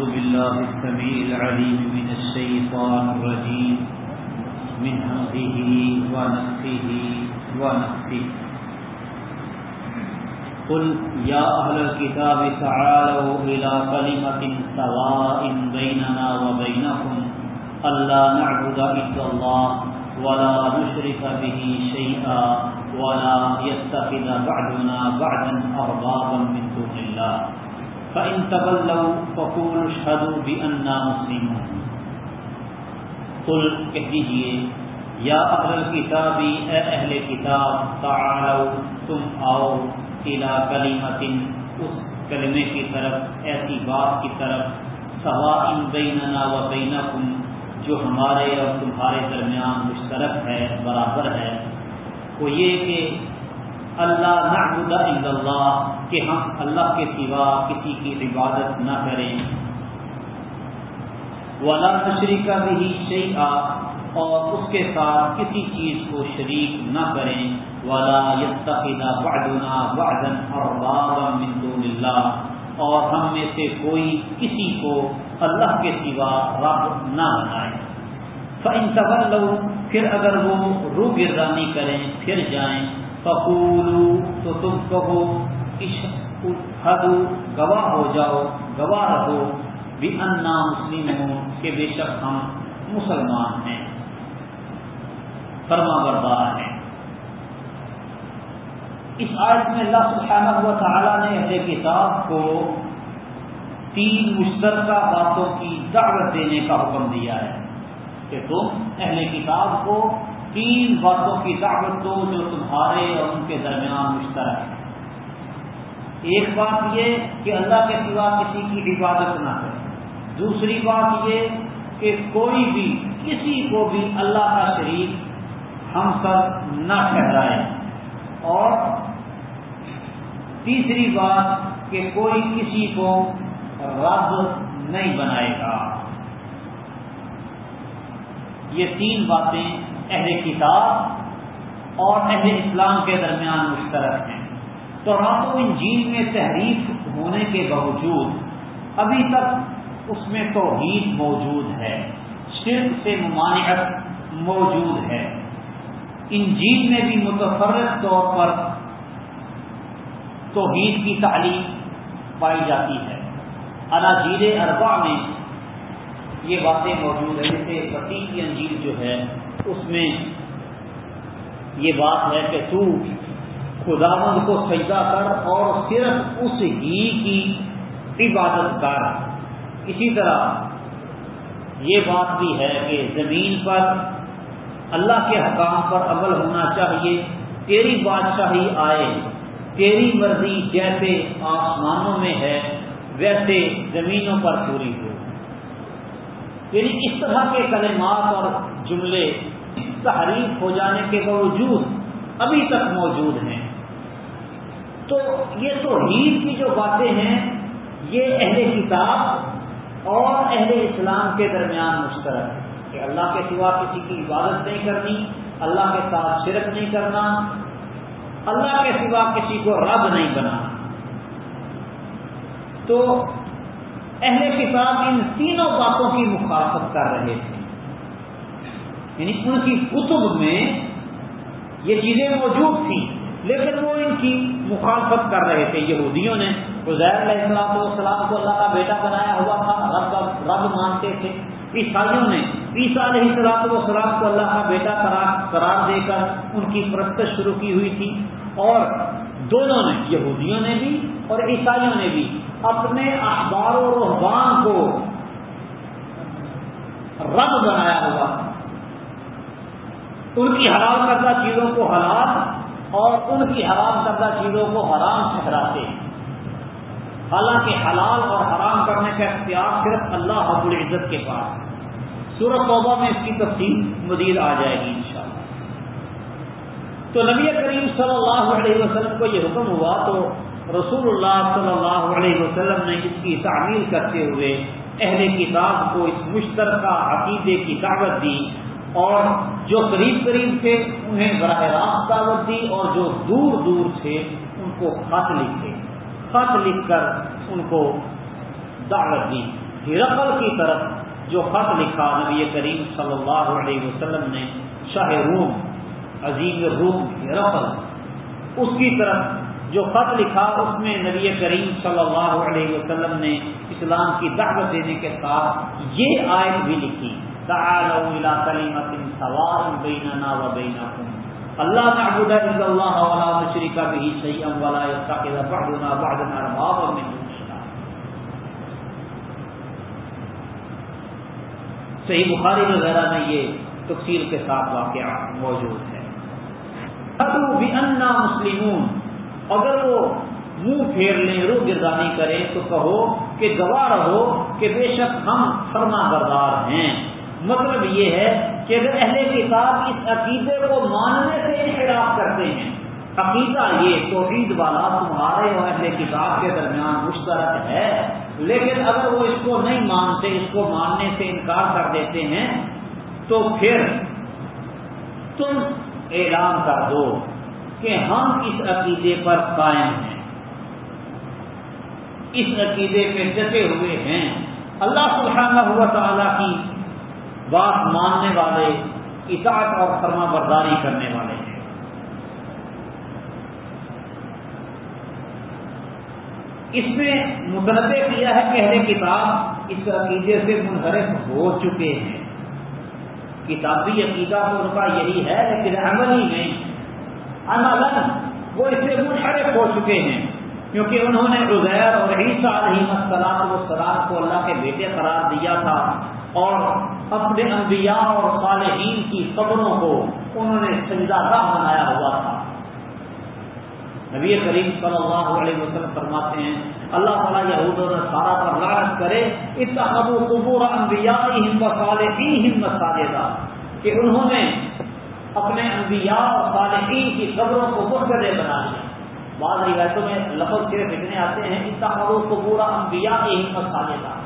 أعوذ بالله السميع العليم من الشيطان الرجيم. من همزه ونفخه ونفخه. قل يا أهل الكتاب تعالوا إلى كلمة سواء بيننا وبينكم. ألا نعبد إلا الله ولا نشرك به شيئا ولا يتخذ بعدنا بعدا أربابا من دون الله. فإن تبلوا فقولوا اشهدوا بأننا مسلمون۔ قل کہہ دیجیے، یا اہل الكتاب، اے اہل کتاب، تعالوا، تم آؤ الى کلمت اس کلمے کی طرف، ایسی بات کی طرف، سواء بیننا و بینکم، جو ہمارے اور تمہارے درمیان مشترک ہے، برابر ہے۔ وہ یہ کہ اللہ نعبد الا اللہ کہ ہم اللہ کے سوا کسی کی عبادت نہ کریں۔ ولا تشریح کا بھی شیعہ اور اس کے ساتھ کسی چیز کو شریک نہ کریں۔ ولا یتخذ بعدنا بعدا اربابا من دون اللہ اور ہم میں سے کوئی کسی کو اللہ کے سوا رب نہ بنائے۔ فَإِن تَوَلَّوْا پھر اگر وہ رو گردانی کریں، پھر جائیں۔ فقولو تو تم کہو حدو گواہ ہو جاؤ، گواہ رہو۔ بھی انا مسلم ہوں کہ بے شک ہم مسلمان ہیں۔ فرما بردار ہیں۔ اس آیت میں اللہ سبحانہ ہوا تعالیٰ نے اہل کتاب کو تین مشترکہ باتوں کی دعوت دینے کا حکم دیا ہے کہ تم اہل کتاب کو تین باتوں کی دعوت دو جو تمہارے اور ان کے درمیان مشترک ہے ایک بات یہ کہ اللہ کے سوا کسی کی عبادت نہ کرے۔ دوسری بات یہ کہ کوئی بھی کسی کو بھی اللہ کا شریک ہم سب نہ ٹھہرائے۔ اور تیسری بات کہ کوئی کسی کو رب نہیں بنائے گا۔ یہ تین باتیں اہل کتاب اور اہل اسلام کے درمیان مشترک ہیں۔ تو رات و انجیل میں تحریف ہونے کے باوجود ابھی تک اس میں توحید موجود ہے، شرک سے ممانعت موجود ہے۔ انجیل میں بھی متفرق طور پر توحید کی تعلیم پائی جاتی ہے۔ اناجیل اربا میں یہ باتیں موجود ہیں جیسے وسیع کی انجیل جو ہے اس میں یہ بات ہے کہ تو خداوند کو سجدہ کر اور صرف اس ہی کی عبادت کر۔ اسی طرح یہ بات بھی ہے کہ زمین پر اللہ کے حکام پر عمل ہونا چاہیے۔ تیری بادشاہی آئے، تیری مرضی جیسے آسمانوں میں ہے، ویسے زمینوں پر پوری ہو۔ یعنی اس طرح کے کلمات اور جملے تحریف ہو جانے کے باوجود ابھی تک موجود ہیں۔ تو یہ توحید کی جو باتیں ہیں، یہ اہل کتاب اور اہل اسلام کے درمیان مشترک ہے کہ اللہ کے سوا کسی کی عبادت نہیں کرنی، اللہ کے ساتھ شرک نہیں کرنا، اللہ کے سوا کسی کو رب نہیں بنانا۔ تو اہل کتاب ان تینوں باتوں کی مخالفت کر رہے تھے۔ یعنی ان کی کتب میں یہ چیزیں موجود تھیں، لیکن وہ ان کی مخالفت کر رہے تھے۔ یہودیوں نے علیہ السلام والسلام کو اللہ کا بیٹا بنایا ہوا تھا، رب رب مانتے تھے۔ عیسائیوں نے عیسیٰ علیہ السلام والسلام کو اللہ کا بیٹا قرار دے کر ان کی پرست شروع کی ہوئی تھی۔ اور دونوں نے، یہودیوں نے بھی اور عیسائیوں نے بھی اپنے اخبار و رحبان کو رب بنایا ہوا ان کی حلال کردہ چیزوں کو حلال اور ان کی حرام کردہ چیزوں کو حرام ٹھہراتے ہیں۔ حالانکہ حلال اور حرام کرنے کا اختیار صرف اللہ رب العزت کے پاس سورت توبہ میں اس کی تفصیل مزید آ جائے گی انشاءاللہ۔ تو نبی کریم صلی اللہ علیہ وسلم کو یہ حکم ہوا تو رسول اللہ صلی اللہ علیہ وسلم نے اس کی تعمیل کرتے ہوئے اہل کتاب کو اس مشترکہ عقیدے کی دعوت دی۔ اور جو قریب قریب تھے انہیں براہ راست دعوت دی اور جو دور دور تھے ان کو خط لکھے خط لکھ کر ان کو دعوت دی۔ ہرقل کی طرف جو خط لکھا نبی کریم صلی اللہ علیہ وسلم نے شاہ روم عظیم روم ہرقل اس کی طرف جو خط لکھا اس میں نبی کریم صلی اللہ علیہ وسلم نے اسلام کی دعوت دینے کے ساتھ یہ آیت بھی لکھی۔ سوال بیننا و بینکم اللہ نعبد الا اللہ ولا نشرک به شیئا ولا يتخذ بعضنا بعضا اربابا من دون الله صحیح بخاری وغیرہ میں یہ تفصیل کے ساتھ واقعہ موجود ہے. بِأَنَّا مسلمون. اگر وہ منہ پھیر لیں رو گردانی کریں، تو کہو کہ گواہ رہو کہ بے شک ہم فرما بردار ہیں۔ مطلب یہ ہے کہ اگر اہل کتاب اس عقیدے کو ماننے سے انحراف کرتے ہیں، عقیدہ یہ توحید والا تمہارے اور اہل کتاب کے درمیان مشترک ہے، لیکن اگر وہ اس کو نہیں مانتے، اس کو ماننے سے انکار کر دیتے ہیں، تو پھر تم اعلان کر دو کہ ہم اس عقیدے پر قائم ہیں۔ اس عقیدے پہ ڈٹے ہوئے ہیں۔ اللہ سبحانہ ہوا تعالیٰ کی بات ماننے والے، اطاعت اور فرما برداری کرنے والے ہیں۔ اس میں متنوع کیا ہے کہ اہل کتاب اس عقیدے سے منحرف ہو چکے ہیں۔ کتابی عقیدہ تو ان کا یہی ہے، لیکن عملی میں وہ اس سے منحرف ہو چکے ہیں، کیونکہ انہوں نے عزیر اور عیسیٰ علیہ السلام و سلام کو اللہ کے بیٹے قرار دیا تھا اور اپنے انبیاء اور صالحین کی قبروں کو انہوں نے سجدہ بنایا ہوا تھا۔ نبی کریم صلی اللہ علیہ وسلم فرماتے ہیں، اللہ تعالیٰ یہود و سارا پر لعنت کرے اتحب قبور انبیاء صالحین مساجدہ۔ کہ انہوں نے اپنے انبیاء اور صالحین کی قبروں کو مسجدیں بنا لیا بعض روایتوں میں لفظ صرف اتنے آتے ہیں اتحب قبور انبیاء مساجدہ۔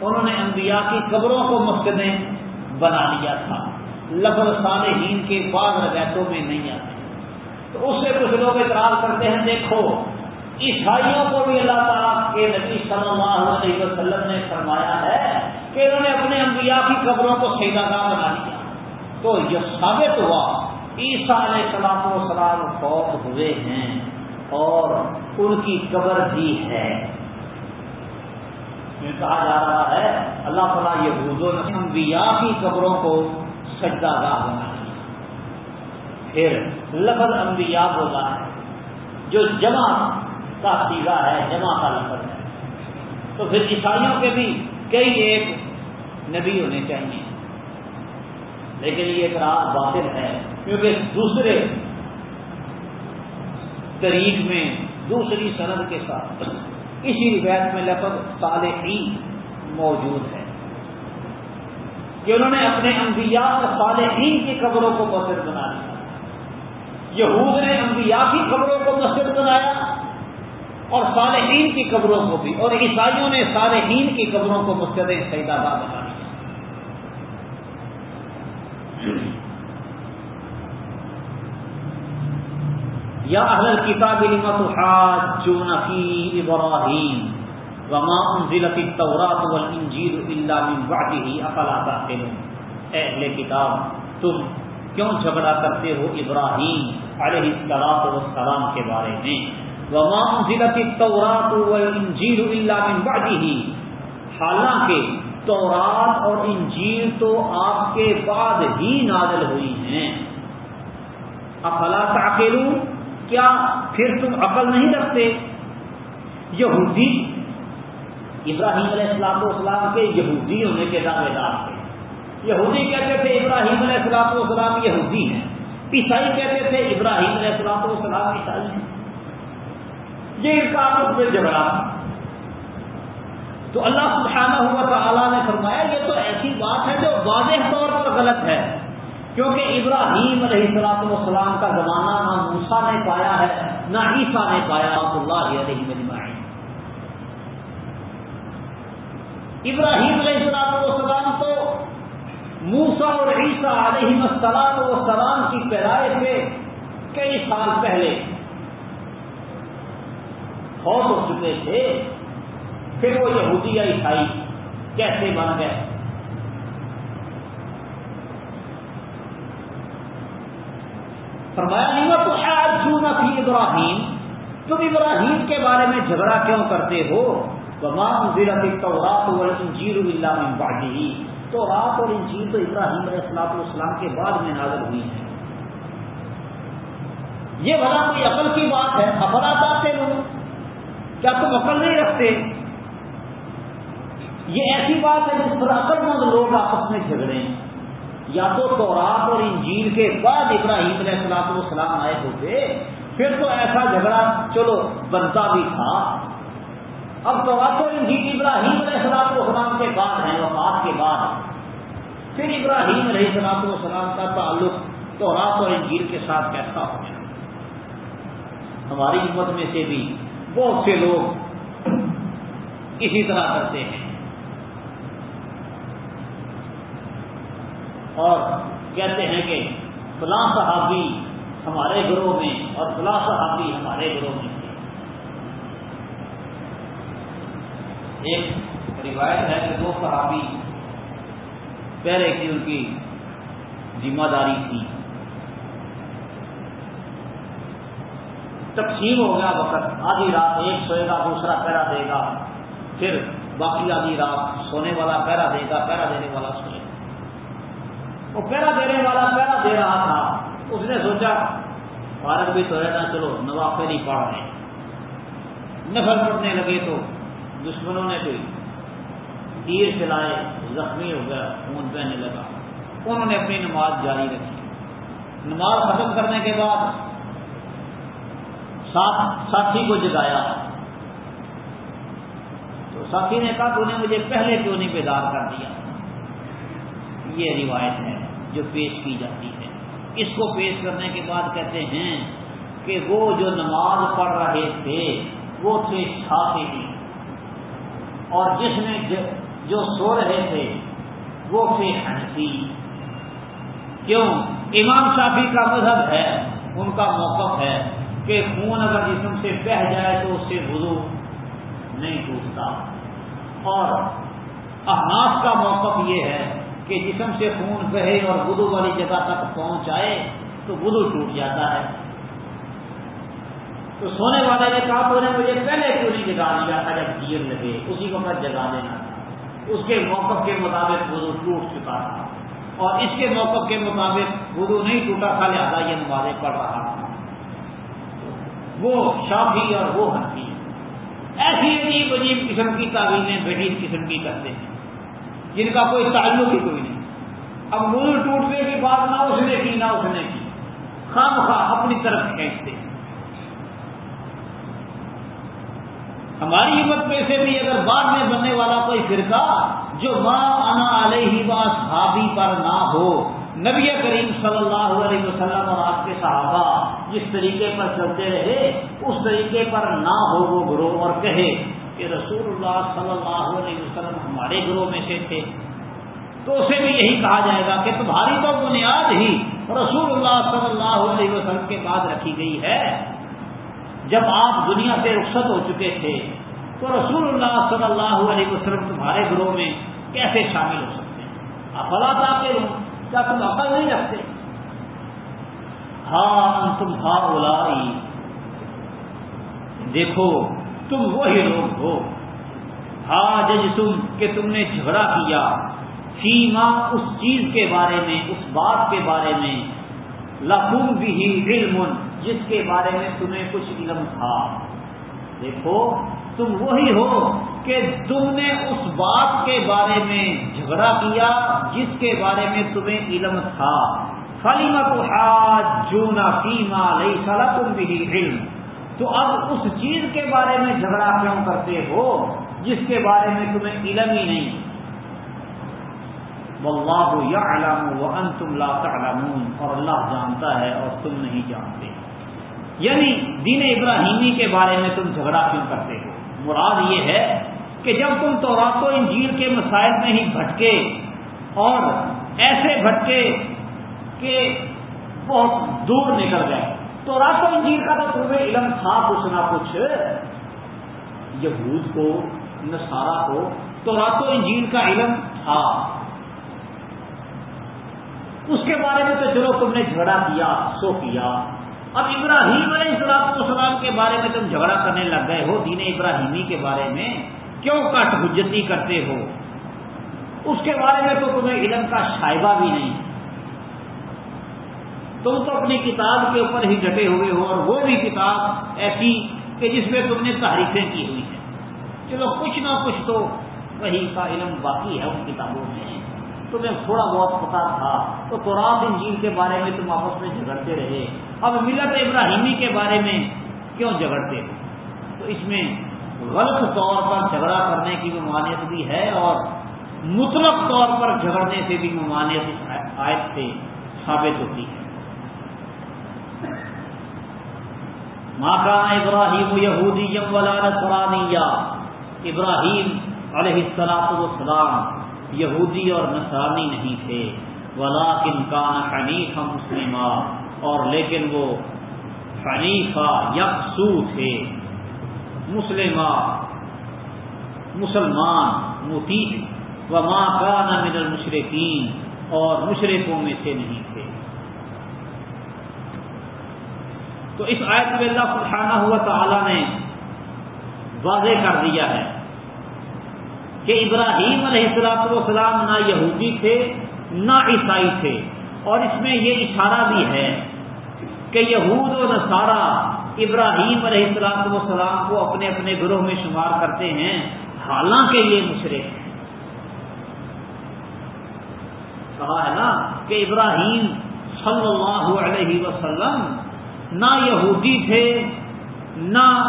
انہوں نے انبیاء کی قبروں کو مسجدیں بنا لیا تھا۔ لفظ صالحین کے بعض روایتوں میں نہیں آتے تو اس سے کچھ لوگ اعتراض کرتے ہیں، دیکھو، عیسائیوں کو بھی اللہ تعالیٰ کے نبی صلی اللہ علیہ وسلم نے فرمایا ہے کہ انہوں نے اپنے انبیاء کی قبروں کو سیدا گاہ بنا لیا۔ تو یہ ثابت ہوا، عیسیٰ علیہ السلام و سلام فوت ہوئے ہیں اور ان کی قبر بھی ہے۔ کہا جا رہا ہے، اللہ تعالیٰ یہ حضو انبیاء کی قبروں کو سجدہ گاہ بنا لیا پھر لفظ انبیاء بولا ہے، جو جمع کا سیگا ہے، جمع کا لفظ ہے۔ تو پھر عیسائیوں کے بھی کئی ایک نبی ہونے چاہیے۔ لیکن یہ ایک باطل ہے، کیونکہ دوسرے طریق میں، دوسری سند کے ساتھ اسی روایت میں لفظ صالحین موجود ہے کہ انہوں نے اپنے انبیاء اور صالحین کی قبروں کو مسجد بنا دیا یہود نے انبیاء کی قبروں کو مسجد بنایا اور صالحین کی قبروں کو بھی، اور عیسائیوں نے صالحین کی قبروں کو مسجد سیداباد بنا دیا یا اہل کتاب حاجون فی ابراہیم وما انزلت التوراۃ والانجیل الا من بعده افلا تعقلون اے اہل کتاب، تم کیوں جھگڑا کرتے ہو ابراہیم علیہ الصلوۃ والسلام کے بارے میں؟ وما انزلت التوراۃ والانجیل الا من بعده حالانکہ تورات اور انجیل تو آپ کے بعد ہی نازل ہوئی ہیں۔ افلا تعقلون؟ کیا پھر تم عقل نہیں رکھتے؟ یہودی ابراہیم علیہ السلام والسلام کے یہودی ہونے کے دعوے دار تھے۔ یہودی کہتے تھے ابراہیم علیہ السلام والسلام یہودی ہیں۔ عیسائی کہتے تھے ابراہیم علیہ السلام والسلام عیسائی ہیں۔ یہ ان کا آپس میں جھگڑا تھا۔ تو اللہ سبحانہ ہوا تعالیٰ نے فرمایا، یہ تو ایسی بات ہے جو واضح طور پر غلط ہے۔ کیونکہ ابراہیم علیہ السلاط والسلام کا زمانہ نہ موسا نے پایا ہے، نہ عیسیٰ نے پایا اللہ علیہ مجمعین ابراہیم علیہ السلام والسلام تو موسا اور عیسیٰ علیہ السلام والسلام کی پیدائش سے کئی سال پہلے فوت ہو چکے تھے، پھر وہ یہودی یا عیسائی کیسے بن گئے؟ فرمایا نہیں تو آج فی ابراہیم، تم ابراہیم کے بارے میں جھگڑا کیوں کرتے ہو؟ تمام ضلع تو رات اور انجیر اللہ باغی تو رات اور انجیر تو ابراہیم علیہ السلاط السلام کے بعد میں نازل ہوئی ہے یہ بڑا کوئی عقل کی بات ہے؟ افراد آتے لوگ کیا تم عقل نہیں رکھتے؟ یہ ایسی بات ہے جس پر عقل مند لوگ آپس میں جھگڑے ہیں یا تو تورات اور انجیل کے بعد ابراہیم علیہ السلام والسلام آئے ہوتے، پھر تو ایسا جھگڑا، چلو، بنتا بھی تھا۔ اب تورات اور انجیل ابراہیم علیہ السلام والسلام کے بعد ہیں، وفات کے بعد پھر ابراہیم علیہ السلام والسلام کا تعلق تورات اور انجیل کے ساتھ کیسا ہو ہماری امت میں سے بھی بہت سے لوگ اسی طرح کرتے ہیں۔ اور کہتے ہیں کہ فلاں صحابی ہمارے گروہ میں اور فلاں صحابی ہمارے گروہ میں تھے۔ ایک روایت ہے کہ دو صحابی پہلے کی ان کی ذمہ داری تھی۔ تقسیم ہو گیا وقت۔ آدھی رات ایک سوئے گا، دوسرا پہرا دے گا۔ پھر باقی آدھی رات سونے والا پہرا دے گا پہرا دینے والا وہ پہرا دینے والا، پہرا دے رہا تھا۔ اس نے سوچا فارغ بھی تو رہنا چلو نوافے نہیں پڑھ رہے نفر پڑنے لگے تو دشمنوں نے کوئی تیر چلائے، زخمی ہو گیا، خون بہنے لگا۔ انہوں نے اپنی نماز جاری رکھی۔ نماز ختم کرنے کے بعد ساتھی کو جگایا۔ تو ساتھی نے کہا، تو نے مجھے پہلے کیوں نہیں بیدار کر دیا؟ یہ روایت ہے۔ جو پیش کی جاتی ہے۔ اس کو پیش کرنے کے بعد کہتے ہیں کہ وہ جو نماز پڑھ رہے تھے، وہ تھے شافی اور جس میں جو سو رہے تھے، وہ تھے ہنسی کیوں؟ امام شافی کا مذہب ہے، ان کا موقف ہے کہ خون اگر جسم سے بہ جائے تو اس سے وضو نہیں ٹوٹتا۔ اور احناف کا موقف یہ ہے کہ جسم سے خون بہے اور وضو والی جگہ تک پہنچائے تو وضو ٹوٹ جاتا ہے۔ تو سونے والے نے کہا، تو نے مجھے پہلے کیوں نہیں جگا دیا تھا جب دیر لگے؟ اسی وقت جگا دینا تھا۔ اس کے موقف کے مطابق وضو ٹوٹ چکا تھا۔ اور اس کے موقف کے مطابق وضو نہیں ٹوٹا تھا، لہٰذا یہ نمازیں پڑھ رہا تھا۔ وہ شافی اور وہ ہنسی ایسی عجیب عجیب قسم کی تعویلیں بہین قسم کی کرتے ہیں۔ جن کا کوئی تعلق ہی کوئی نہیں۔ اب مول ٹوٹنے کی بات نہ اس نے کی، نہ اس نے کی۔ خام خواہ اپنی طرف کھینچتے۔ ہیں ہماری ہمت میں سے بھی اگر بعد میں بننے والا کوئی فرقہ جو ماں انا علیہ باس ہابی پر نہ ہو، نبی کریم صلی اللہ علیہ وسلم اور آپ کے صحابہ جس طریقے پر چلتے رہے، اس طریقے پر نہ ہو وہ گروہ اور کہے۔ کہ رسول اللہ صلی اللہ علیہ وسلم ہمارے گروہ میں سے تھے۔ تو اسے بھی یہی کہا جائے گا کہ تمہاری تو بنیاد ہی رسول اللہ صلی اللہ علیہ وسلم کے بعد رکھی گئی ہے۔ جب آپ دنیا سے رخصت ہو چکے تھے، تو رسول اللہ صلی اللہ علیہ وسلم تمہارے گروہ میں کیسے شامل ہو سکتے ہیں؟ افلا کے کیا تم عقل نہیں رکھتے؟ ہاں تم ہاں اولائی دیکھو تم وہی لوگ ہو۔ ہاں جج تم کہ تم نے جھگڑا کیا۔ فیما اس چیز کے بارے میں، اس بات کے بارے میں۔ لکھوں بھی علم، جس کے بارے میں تمہیں کچھ علم تھا۔ دیکھو، تم وہی ہو کہ تم نے اس بات کے بارے میں جھگڑا کیا، جس کے بارے میں تمہیں علم تھا۔ فلیما تو جو نہ فیما لئی سلا تم بھی علم۔ تو اب اس چیز کے بارے میں جھگڑا کیوں کرتے ہو جس کے بارے میں تمہیں علم ہی نہیں؟ واللہ یعلم وانتم لا تعلمون، اور اللہ جانتا ہے اور تم نہیں جانتے۔ یعنی دین ابراہیمی کے بارے میں تم جھگڑا کیوں کرتے ہو؟ مراد یہ ہے کہ جب تم تو راتوں انجیل کے مسائل میں ہی بھٹکے، اور ایسے بھٹکے کہ بہت دور نکل گئے۔ تو راتوں انجیل کا تو تمہیں علم تھا کچھ نہ کچھ۔ یہود کو نسارا کو تو رات و کا علم تھا۔ اس کے بارے میں تو چلو تم نے جھگڑا کیا، سو کیا۔ اب ابراہیم علیہ السلام السلام کے بارے میں تم جھگڑا کرنے لگ گئے ہو، دین ابراہیمی کے بارے میں کیوں کٹ حجتی کرتے ہو؟ اس کے بارے میں تو تمہیں علم کا شائبہ بھی نہیں۔ تم تو اپنی کتاب کے اوپر ہی ڈٹے ہوئے ہو اور وہ بھی کتاب ایسی کہ جس میں تم نے تحریفیں کی ہوئی ہیں۔ چلو کچھ نہ کچھ تو وہی کا علم باقی ہے ان کتابوں میں۔ تمہیں تھوڑا بہت پتا تھا تو قرآن انجیل کے بارے میں تم آپس میں جھگڑتے رہے۔ اب ملت ابراہیمی کے بارے میں کیوں جھگڑتے ہو؟ تو اس میں غلط طور پر جھگڑا کرنے کی ممانعت بھی ہے اور مطلق طور پر جھگڑنے سے بھی ممانعت آیت سے ثابت ہوتی ہے۔ ماکان ابراہیم یہودی ولا نصرانی ابراہیم علیہ السلاط والسلام یہودی اور نصرانی نہیں تھے. ولا کان حنیف مسلمہ اور لیکن وہ حنیفہ یکسو تھے. مسلمہ، مسلمان متی و ماں کان من المشرقین اور مشرقوں میں سے نہیں تھے. تو اس آیت میں اللہ سبحانہ ہوا تعالی نے واضح کر دیا ہے کہ ابراہیم علیہ السلاط والسلام نہ یہودی تھے، نہ عیسائی تھے۔ اور اس میں یہ اشارہ بھی ہے کہ یہود و نصارہ ابراہیم علیہ السلاط والسلام کو اپنے اپنے گروہ میں شمار کرتے ہیں، حالانکہ یہ مشرق کہا ہے نا کہ ابراہیم صلی اللہ علیہ وسلم نہ یہودی تھے، نہ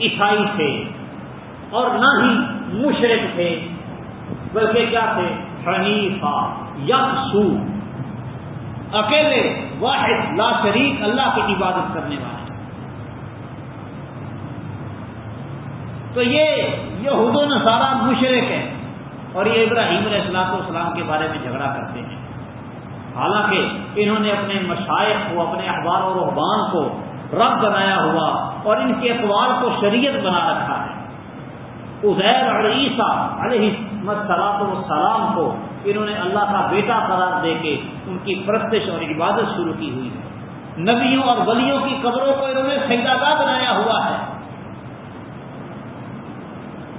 عیسائی تھے اور نہ ہی مشرق تھے، بلکہ کیا تھے؟ حنیفہ، یکسو۔ اکیلے، واحد، لا شریک، اللہ کی عبادت کرنے والے۔ تو یہ یہود و نصارہ مشرق ہے اور یہ ابراہیم علیہ السلام والسلام کے بارے میں جھگڑا کرتے ہیں۔ حالانکہ انہوں نے اپنے مشائق کو، اپنے اخبار و رحبان کو رب بنایا ہوا اور ان کے اقوال کو شریعت بنا رکھا ہے۔ ازیر اور عیسیٰ علیہ مسلاط والسلام کو انہوں نے اللہ کا بیٹا قرار دے کے ان کی پرستش اور عبادت شروع کی ہوئی ہے۔ نبیوں اور ولیوں کی قبروں کو انہوں نے سیداگاہ بنایا ہوا ہے۔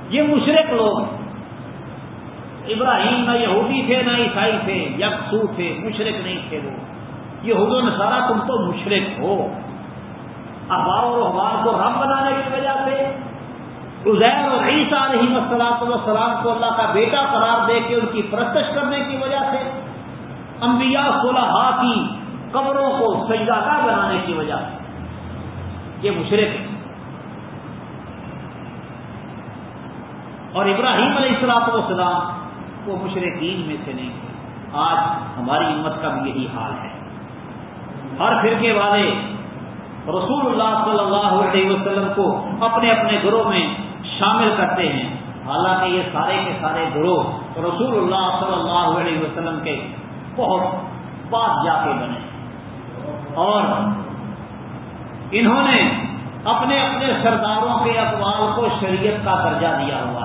یہ مشرق لوگ ابراہیم نہ یہودی تھے نہ عیسائی تھے، یکسو تھے مشرق نہیں تھے وہ۔ یہ حضو نسارا تم تو مشرق ہو۔ احباب اور احباب کو رب بنانے کی وجہ سے عزیر اور عیسیٰ علیہ مسلاط والسلام کو اللہ کا بیٹا قرار دے کے ان کی پرستش کرنے کی وجہ سے انبیاء صلحاء کی قبروں کو سجدہ بنانے کی وجہ سے۔ یہ مشرق ہے اور ابراہیم علیہ السلاط والسلام وہ مشرقین میں سے نہیں۔ تھے آج ہماری امت کا بھی یہی حال ہے۔ ہر فرقے والے رسول اللہ صلی اللہ علیہ وسلم کو اپنے اپنے گروہ میں شامل کرتے ہیں۔ حالانکہ یہ سارے کے سارے گروہ رسول اللہ صلی اللہ علیہ وسلم کے بہت پاس جا کے بنے۔ اور انہوں نے اپنے اپنے سرداروں کے اقوال کو شریعت کا درجہ دیا ہوا ہے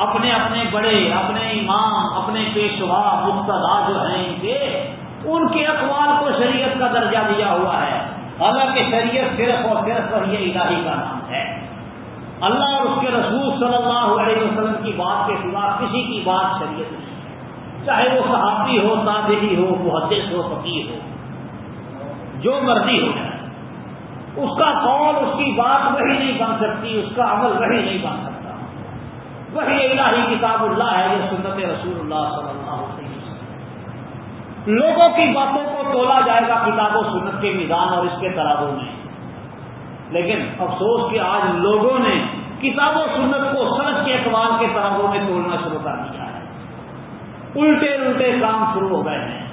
اپنے اپنے بڑے، اپنے امام، اپنے پیشوا، مقتدا جو ہیں ان کے ان کے اقوال کو شریعت کا درجہ دیا ہوا ہے۔ حالانکہ شریعت صرف اور صرف یہ الہی کا نام ہے۔ اللہ اور اس کے رسول صلی اللہ علیہ وسلم کی بات کے سوا کسی کی بات شریعت نہیں چاہے وہ صحافی ہو، تابعی ہو، محدث ہو فقیر ہو، جو مرضی ہو جائے۔ اس کا قول، اس کی بات وہی نہیں بن سکتی، اس کا عمل وہی نہیں بن سکتا۔ وہی الہی کتاب اللہ ہے، یہ سنت رسول اللہ صلی اللہ علیہ وسلم۔ لوگوں کی باتوں کو تولا جائے گا کتاب و سنت کے میدان اور اس کے ترازوں میں۔ لیکن افسوس کہ آج لوگوں نے کتاب و سنت کو سڑک کے اقبال کے ترازوں میں توڑنا شروع کر دیا ہے۔ الٹے الٹے کام شروع ہو گئے ہیں۔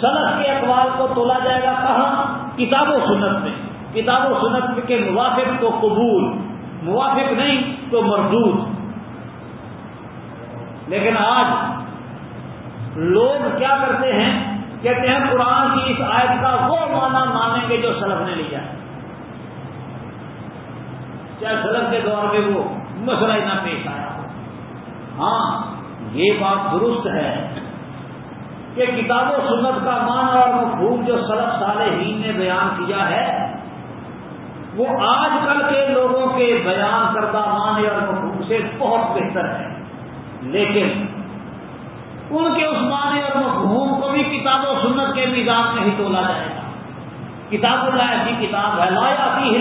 سڑک کے اقبال کو تولا جائے گا کہاں؟ کتاب و سنت میں۔ کتاب و سنت کے موافق کو قبول۔ موافق نہیں تو مردود. لیکن آج لوگ کیا کرتے ہیں؟ کہتے ہیں قرآن کی اس آیت کا وہ معنی مانیں گے جو سلف نے لیا ہے. چاہے سلف کے دور میں وہ مسئلہ نہ پیش آیا ہو. ہاں یہ بات درست ہے کہ کتاب و سنت کا معنی اور مفہوم جو سلف صالحین نے بیان کیا ہے وہ آج کل کے لوگوں کے بیان کردہ معنی اور مفہوم سے بہت بہتر ہے۔ لیکن ان کے اس معنی اور مفہوم کو بھی کتاب و سنت کے مزاج میں ہی تولا جائے گا۔ کتاب اللہ ایسی کتاب ہے لایا بھی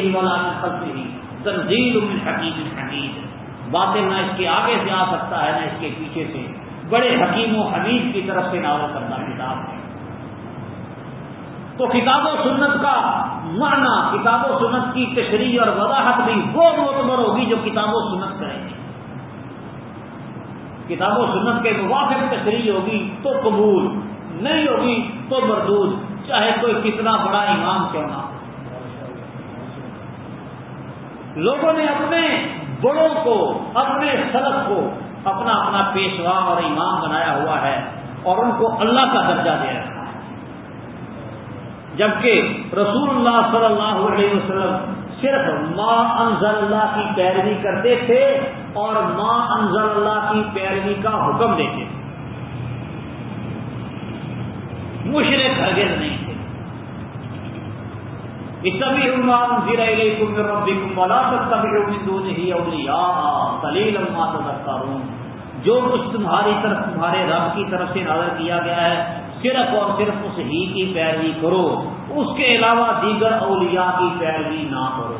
ہی والا ہی تنظیل حکیم حمید۔ باتیں نہ اس کے آگے سے آ سکتا ہے، نہ اس کے پیچھے سے۔ بڑے حکیم و حمید کی طرف سے ناول کرنا کتاب ہے۔ تو کتاب و سنت کا معنی، کتاب و سنت کی تشریح اور وضاحت بھی وہ معتبر ہوگی جو کتاب و سنت کریں گے۔ کتاب و سنت کے موافق تشریح ہوگی تو قبول، نہیں ہوگی تو مردود، چاہے کوئی کتنا بڑا امام کیوں نہ لوگوں نے اپنے بڑوں کو، اپنے سلط کو اپنا اپنا پیشوا اور امام بنایا ہوا ہے اور ان کو اللہ کا درجہ دے رکھا ہے۔ جبکہ رسول اللہ صلی اللہ علیہ وسلم صرف ماں انزل اللہ کی پیروی کرتے تھے اور ماں انزل اللہ کی پیروی کا حکم دیتے تھے۔ مشرق ہرگز نہیں تھے۔ سبھی عمام زیر کم ربی کم والا سبھی امید ہی اولیا سلیل اما تو جو کچھ تمہاری طرف تمہارے رب کی طرف سے نظر کیا گیا ہے صرف اور صرف اس ہی کی پیروی کرو، اس کے علاوہ دیگر اولیاء کی پیروی نہ کرو۔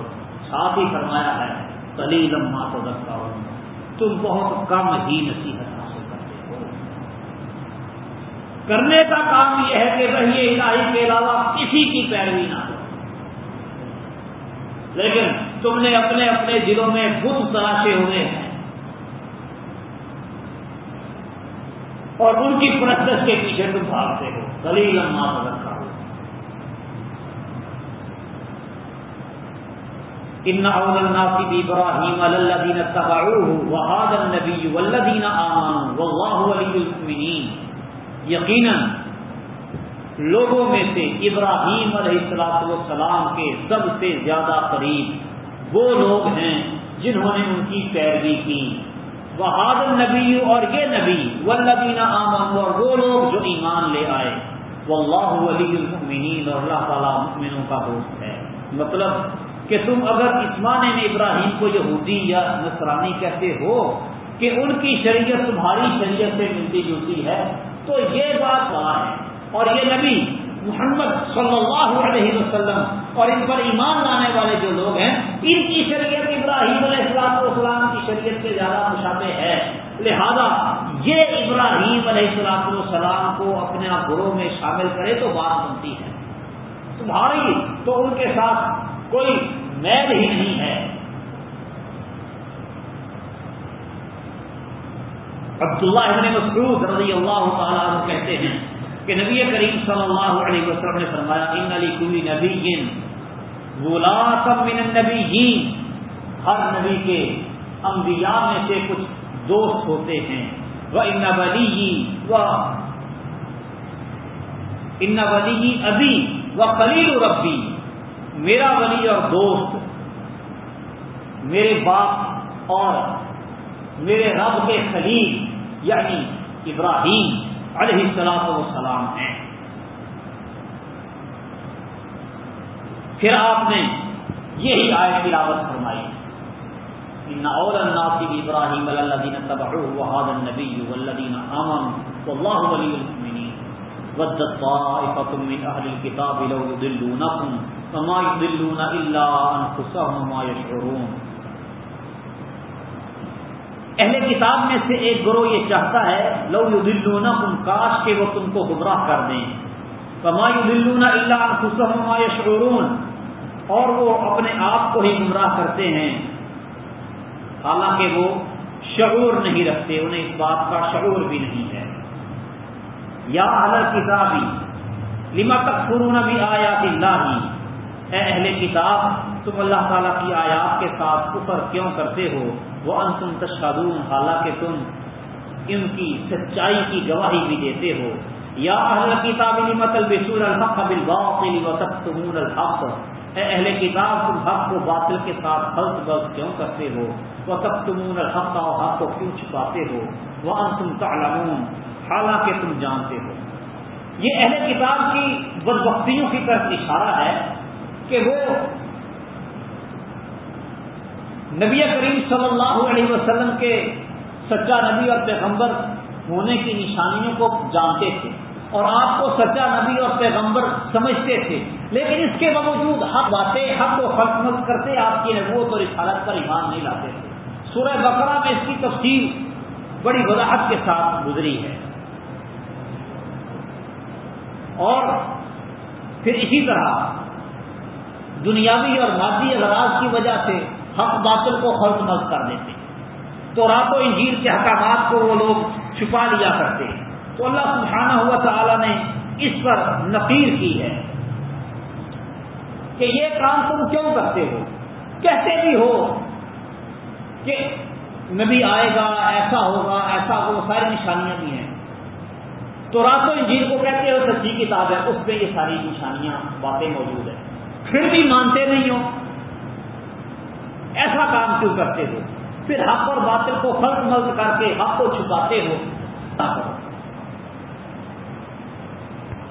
ساتھ ہی فرمایا ہے تلی لمحہ تو دستا تم بہت کم ہی نصیحت حاصل کرتے ہو۔ کرنے کا کام یہ ہے کہ رہیے الہی کے علاوہ کسی کی پیروی نہ کرو۔ لیکن تم نے اپنے اپنے دلوں میں خود تلاشے ہوئے۔ ہیں اور ان کی پرستش کے پیچھے تم بھاگتے ہو۔ دلیل ماں رکھا ہو ان اول ابراہیم الدین وحاد النبی والذین آمنوا واللہ ولی المؤمنین یقیناً لوگوں میں سے ابراہیم علیہ السلاط والسلام کے سب سے زیادہ قریب وہ لوگ ہیں جنہوں نے ان کی پیروی کی۔ وہ نبی اور یہ نبی ولدینہ آمن اور وہ لوگ جو ایمان لے آئے۔ وہ اللہ ولی المؤمنین اور اللہ تعالیٰ مؤمنوں کا دوست ہے۔ مطلب کہ تم اگر اسمان نے ابراہیم کو یہودی یا نصرانی کہتے ہو کہ ان کی شریعت تمہاری شریعت سے ملتی جلتی ہے، تو یہ بات وہاں ہے۔ اور یہ نبی محمد صلی اللہ علیہ وسلم اور ان پر ایمان لانے والے جو لوگ ہیں، ان کی شریعت ابراہیم علیہ السلام والسلام کی شریعت سے زیادہ مشابہ ہے لہذا یہ ابراہیم علیہ السلام والسلام کو اپنے گروہ میں شامل کرے تو بات بنتی ہے۔ تمہاری تو ان کے ساتھ کوئی میل ہی نہیں ہے۔ عبداللہ ابن مسعود رضی اللہ تعالیٰ کہتے ہیں کہ نبی کریم صلی اللہ علیہ وسلم نے فرمایا، ان علی کلی نبی من النبی ہر نبی کے انبیاء میں سے کچھ دوست ہوتے ہیں۔ وہ ان ولی و ان ولی ابھی و خلیل ربی۔ میرا ولی اور دوست، میرے باپ اور میرے رب کے خلیل یعنی ابراہیم علیہ السلام والسلام ہیں۔ پھر آپ نے یہی آئے تلاوت فرمائی۔ ان اول الناس ابراہیم الذين تبعوه وهذا النبي والذين امنوا والله ولي المؤمنين. ود طائفه من اهل الكتاب لو يضلونكم فما يضلون الا انفسهم وما يشعرون. اہل کتاب میں سے ایک گروہ یہ چاہتا ہے، لو یو دلونا کاش کے وہ تم کو گمراہ کر دیں. کما یو دلونا اللہ خسم یشعرون اور وہ اپنے آپ کو ہی گمراہ کرتے ہیں۔ حالانکہ وہ شعور نہیں رکھتے، انہیں اس بات کا شعور بھی نہیں ہے۔ یا اہل کتابی لما تک فرون بھی آیا اللہ؟ اے اہل کتاب، تم اللہ تعالیٰ کی آیات کے ساتھ کفر کیوں کرتے ہو؟ وہ انتم تشادون حالانکہ تم ان کی سچائی کی گواہی بھی دیتے ہو۔ یا اہل کتاب مطلب سور الحق بالباطل وتكتمون الحق؟ اے اہل کتاب، تم حق کو باطل کے ساتھ خلط بلط کیوں کرتے ہو؟ وہ تب تم حق و حق کو کیوں چھپاتے ہو؟ وہ ان تم تعلمون، حالانکہ تم جانتے ہو۔ یہ اہل کتاب کی بدبختیوں کی طرف اشارہ ہے کہ وہ نبی کریم صلی اللہ علیہ وسلم کے سچا نبی اور پیغمبر ہونے کی نشانیوں کو جانتے تھے۔ اور آپ کو سچا نبی اور پیغمبر سمجھتے تھے۔ لیکن اس کے باوجود حق باتیں، حق کو خلط کرتے آپ کی نبوت اور اس حالت پر ایمان نہیں لاتے تھے۔ سورہ بقرہ میں اس کی تفصیل بڑی وضاحت کے ساتھ گزری ہے۔ اور پھر اسی طرح دنیاوی اور مادی اغراض کی وجہ سے حق باطل کو خلط ملک کر دیتے۔ تو رات و کے حکامات کو وہ لوگ چھپا لیا کرتے۔ ہیں تو اللہ سبحانہ ہوا تعالی نے اس پر نفیر کی ہے کہ یہ کام تم کیوں کرتے ہو؟ کہتے بھی ہو کہ نبی آئے گا، ایسا ہوگا ایسا ہوگا، ساری نشانیاں بھی ہیں۔ تو رات و انجیل کو کہتے ہو سچی کتاب ہے، اس پہ یہ ساری نشانیاں، باتیں موجود ہیں۔ پھر بھی مانتے نہیں ہو۔ ایسا کام کیوں کرتے ہو؟ پھر حق اور باطل کو خلط ملک کر کے حق کو چھپاتے ہو۔